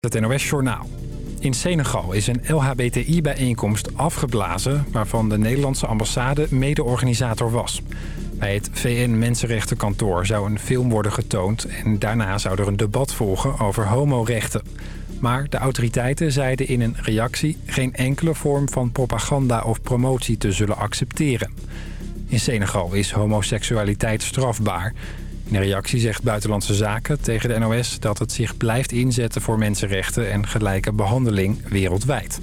Het NOS Journaal. In Senegal is een LHBTI-bijeenkomst afgeblazen... waarvan de Nederlandse ambassade mede-organisator was. Bij het VN-Mensenrechtenkantoor zou een film worden getoond... en daarna zou er een debat volgen over homorechten. Maar de autoriteiten zeiden in een reactie... geen enkele vorm van propaganda of promotie te zullen accepteren. In Senegal is homoseksualiteit strafbaar... In een reactie zegt Buitenlandse Zaken tegen de NOS dat het zich blijft inzetten voor mensenrechten en gelijke behandeling wereldwijd.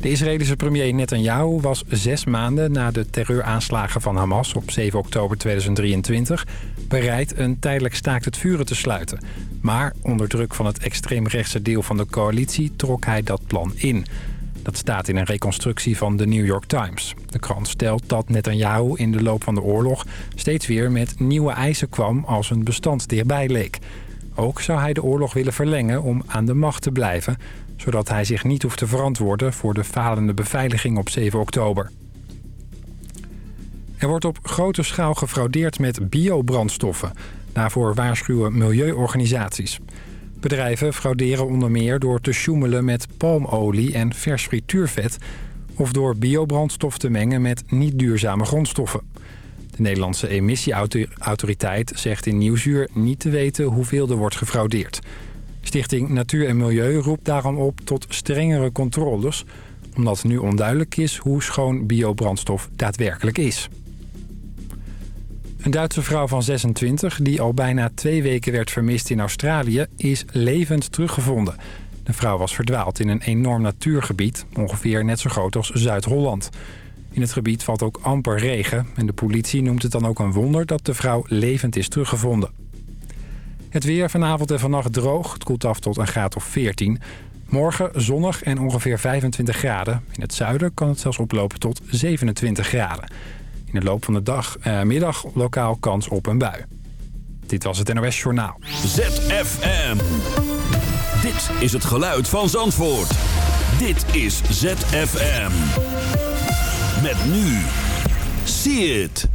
De Israëlische premier Netanyahu was zes maanden na de terreuraanslagen van Hamas op 7 oktober 2023 bereid een tijdelijk staakt het vuren te sluiten. Maar onder druk van het extreemrechtse deel van de coalitie trok hij dat plan in. Dat staat in een reconstructie van de New York Times. De krant stelt dat Netanyahu in de loop van de oorlog steeds weer met nieuwe eisen kwam als een bestand dichtbij leek. Ook zou hij de oorlog willen verlengen om aan de macht te blijven... zodat hij zich niet hoeft te verantwoorden voor de falende beveiliging op 7 oktober. Er wordt op grote schaal gefraudeerd met biobrandstoffen. Daarvoor waarschuwen milieuorganisaties. Bedrijven frauderen onder meer door te sjoemelen met palmolie en vers frituurvet... of door biobrandstof te mengen met niet duurzame grondstoffen. De Nederlandse emissieautoriteit zegt in Nieuwsuur niet te weten hoeveel er wordt gefraudeerd. Stichting Natuur en Milieu roept daarom op tot strengere controles... omdat nu onduidelijk is hoe schoon biobrandstof daadwerkelijk is. Een Duitse vrouw van 26, die al bijna twee weken werd vermist in Australië, is levend teruggevonden. De vrouw was verdwaald in een enorm natuurgebied, ongeveer net zo groot als Zuid-Holland. In het gebied valt ook amper regen en de politie noemt het dan ook een wonder dat de vrouw levend is teruggevonden. Het weer vanavond en vannacht droog, het koelt af tot een graad of 14. Morgen zonnig en ongeveer 25 graden. In het zuiden kan het zelfs oplopen tot 27 graden. In de loop van de dag, eh, middag lokaal kans op een bui. Dit was het NOS Journaal. ZFM. Dit is het geluid van Zandvoort. Dit is ZFM. Met nu. See it.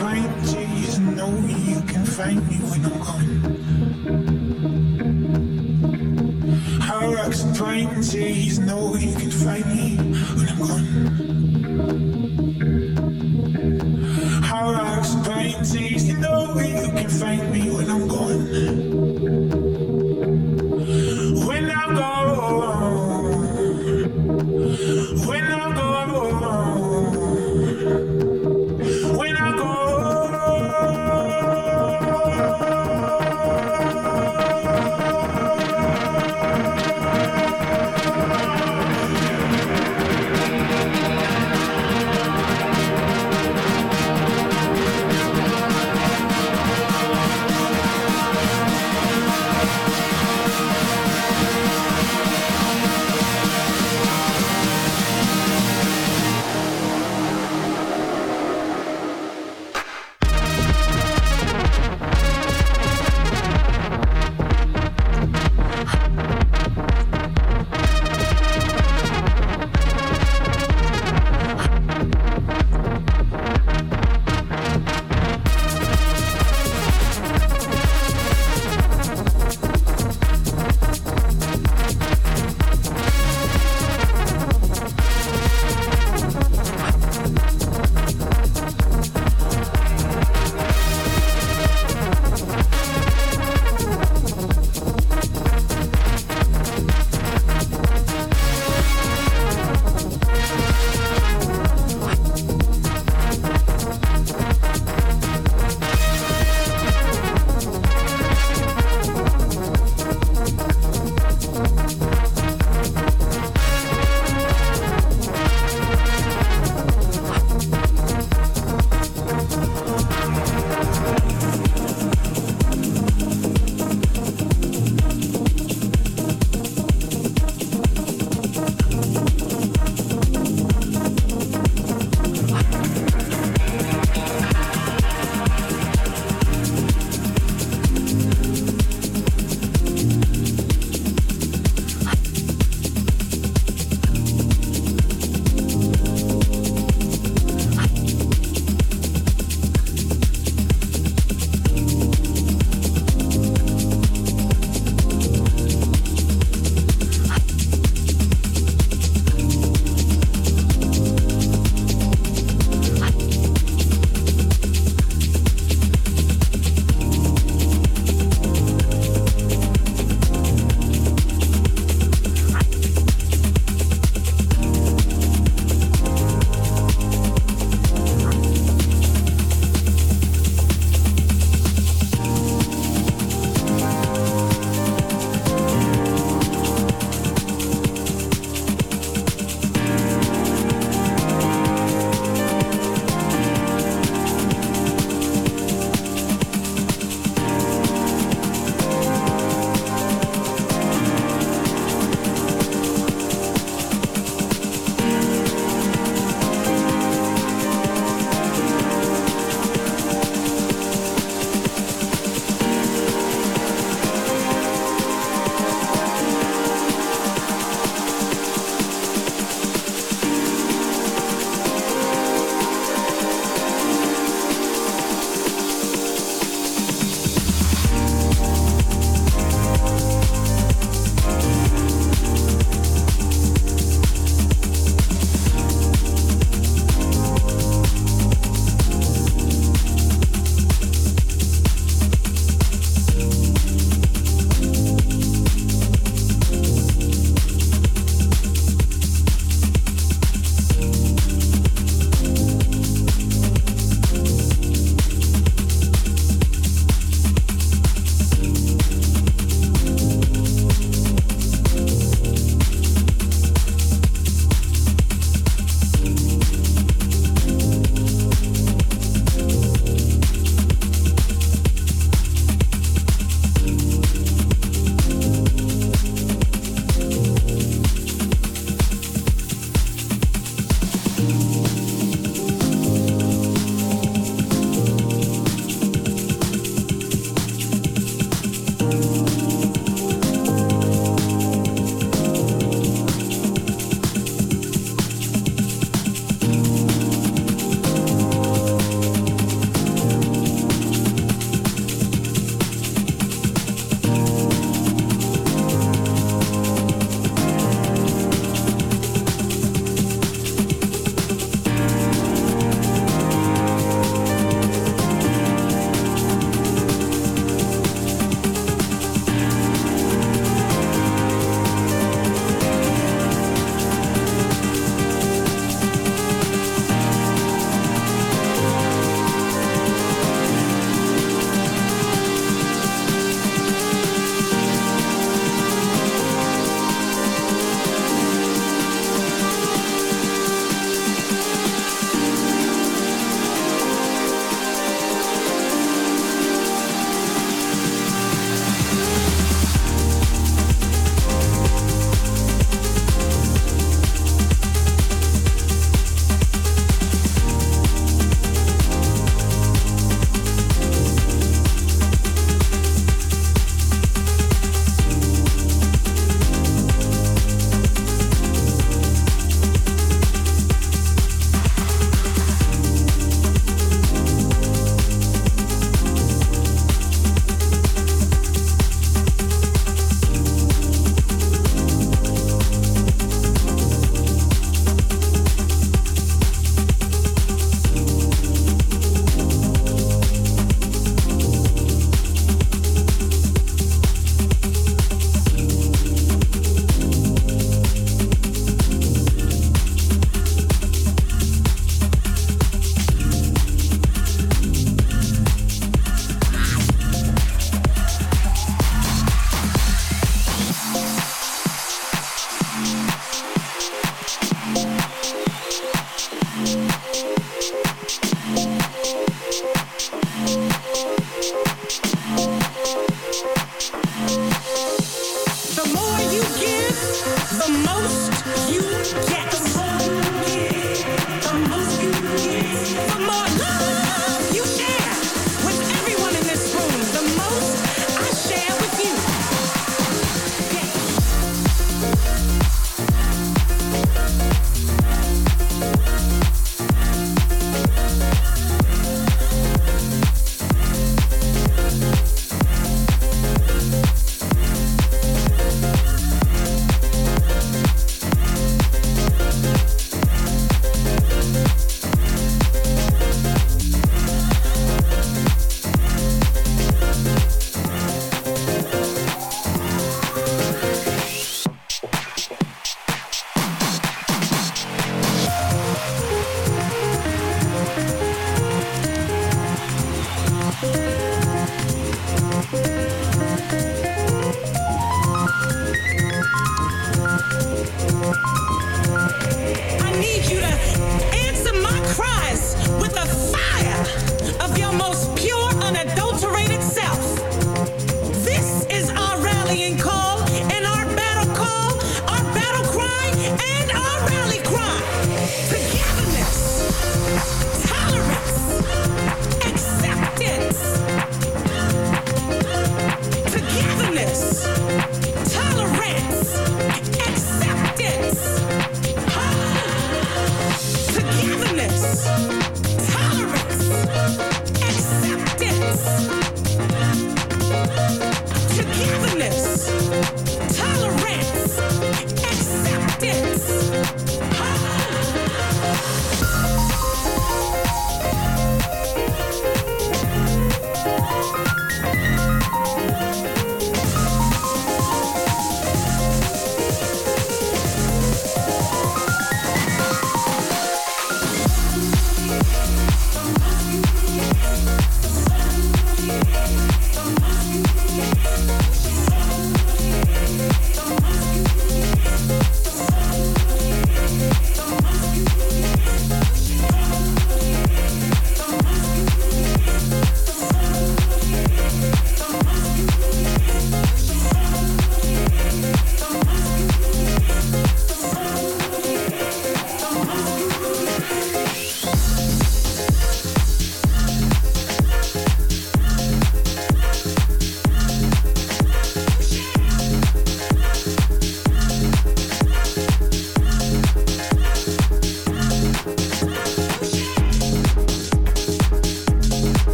right to you know you can find me when I'm gone. How I explain to you know you can find me when I'm gone.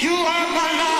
You are my life.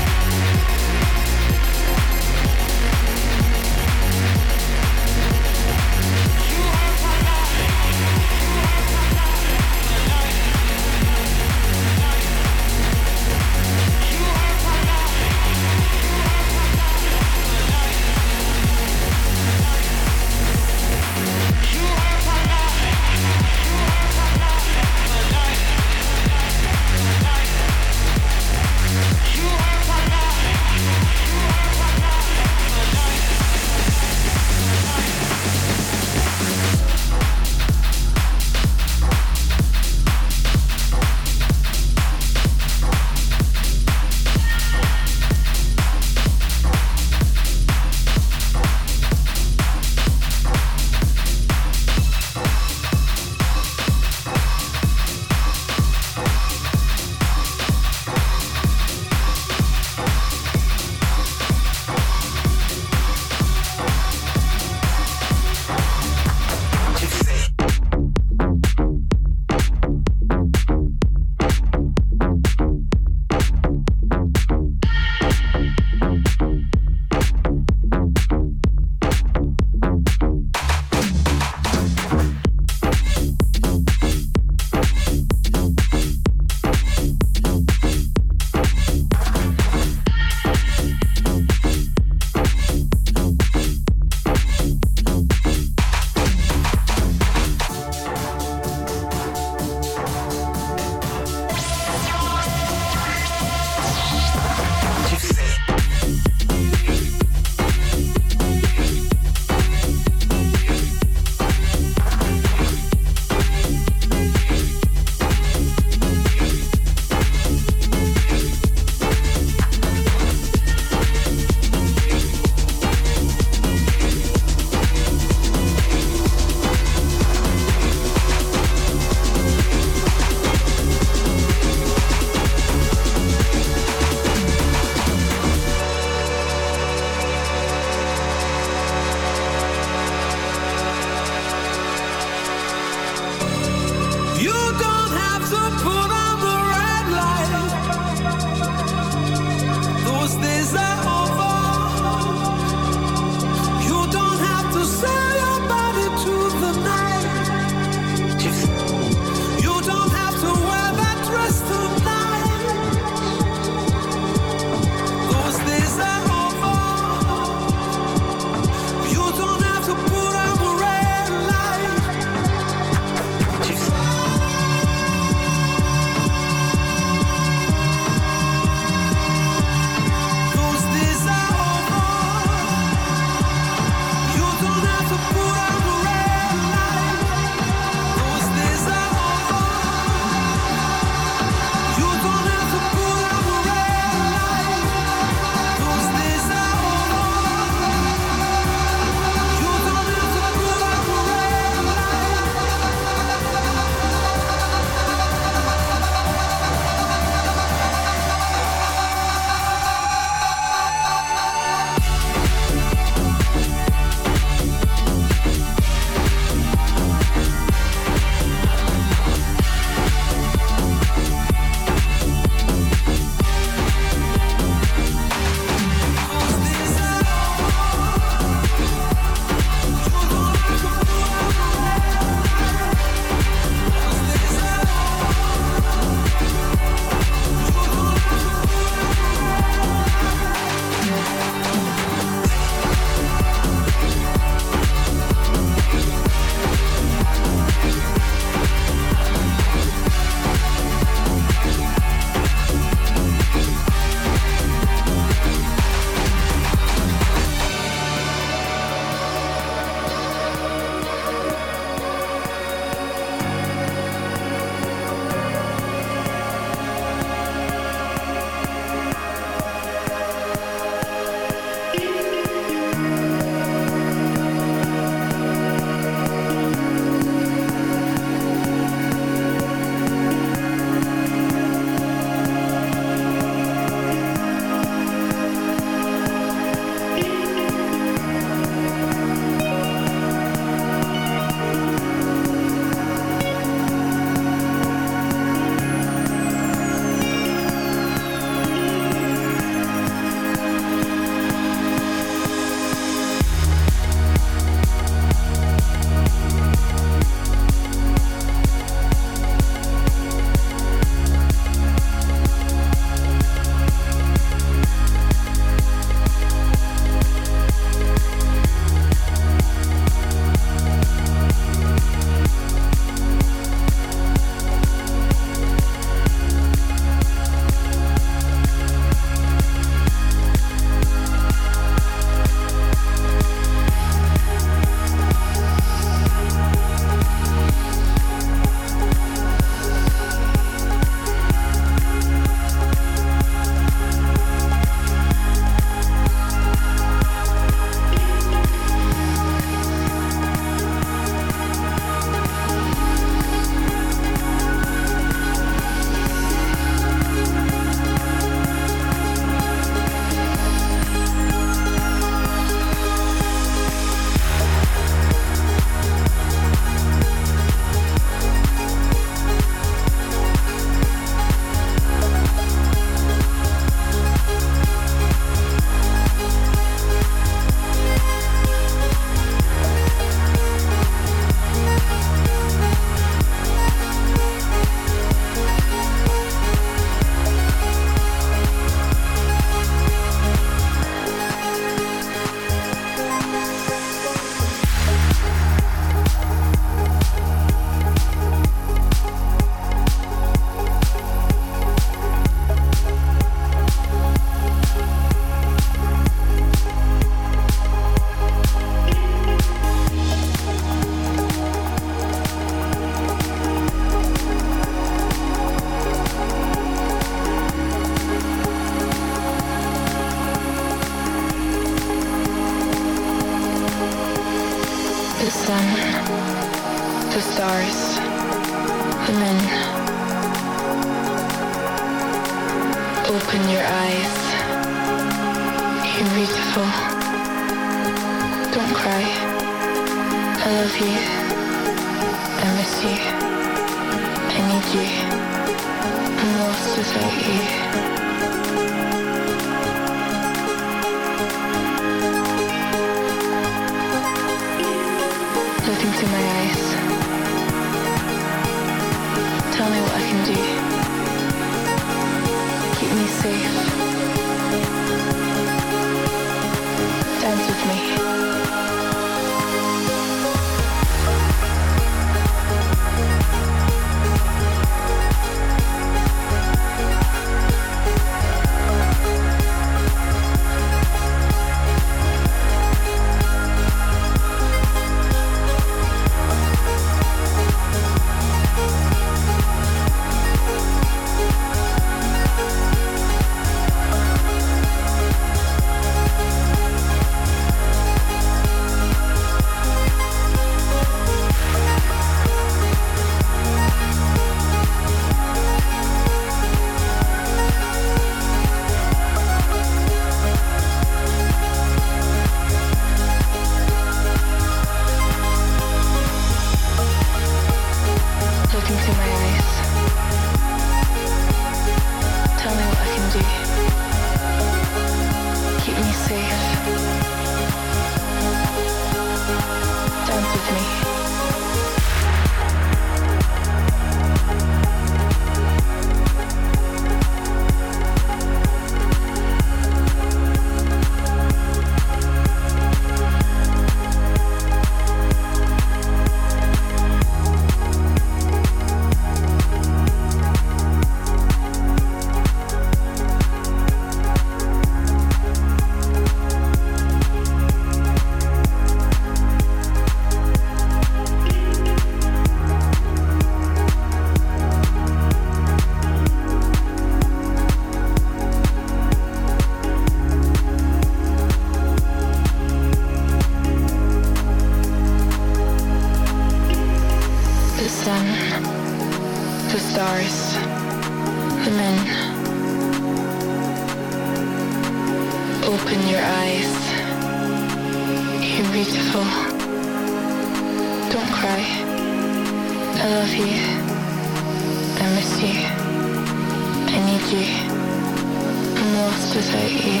I'm lost without you.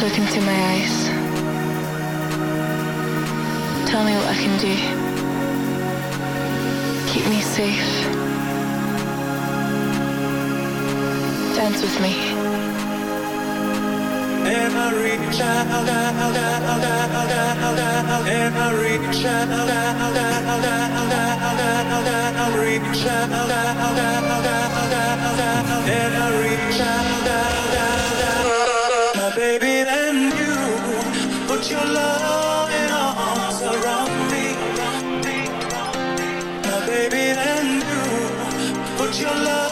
Look into my eyes. Tell me what I can do. Keep me safe. Dance with me. My baby and you, put your loving arms around me. My baby you, put your love.